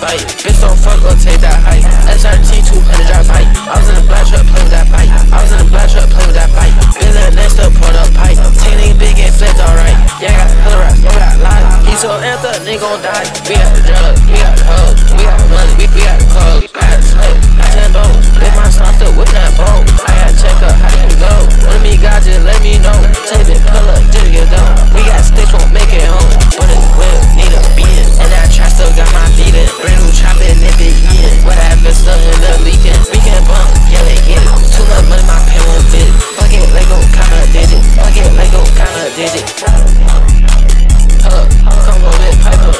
bite. Bitch, don't fuck or take that height. SRT 200 drop pipe. I was in the black truck playing with that pipe. I was in the black truck playing with that pipe. Bitch, that next up, pulled up pipe. Ten big and flipped, alright. Yeah, I got hella rap, no got lies. He so amped up, nigga gon' die. We got the drugs, we got the hoes, we got the money, we, we got did it. Up. I got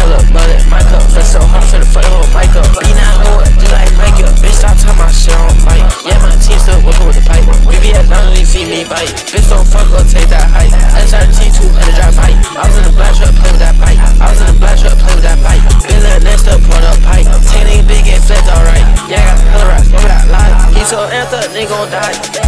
hella blood at my cup. So hard for the whole mic up. Be not going just like Mike up. Bitch, stop talking my shit on mic. Yeah, my team still working with the pipe. We be at London, they see me bite. Bitch, don't fuck up, take that height. SRT2 and a drop pipe. I was in the black truck, play with that pipe. I was in the black truck, play with that pipe. Bill next up, point up pipe. Tanning big and flipped, alright. Yeah, I got hella rocks, what would I? He so amped nigga gon' die.